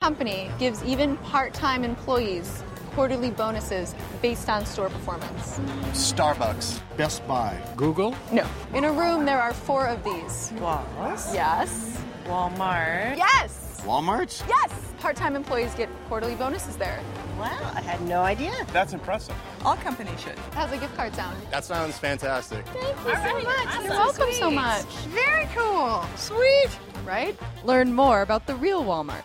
company gives even part-time employees quarterly bonuses based on store performance? Starbucks. Best Buy. Google? No. In a room, there are four of these. Walmart? Yes. Walmart. Yes. Walmart? Yes. Part-time employees get quarterly bonuses there. Wow, I had no idea. That's impressive. All companies should. How's a gift card sound? That sounds fantastic. Thank you so much. You're welcome so much. Very cool. Sweet. Right? Learn more about the real Walmart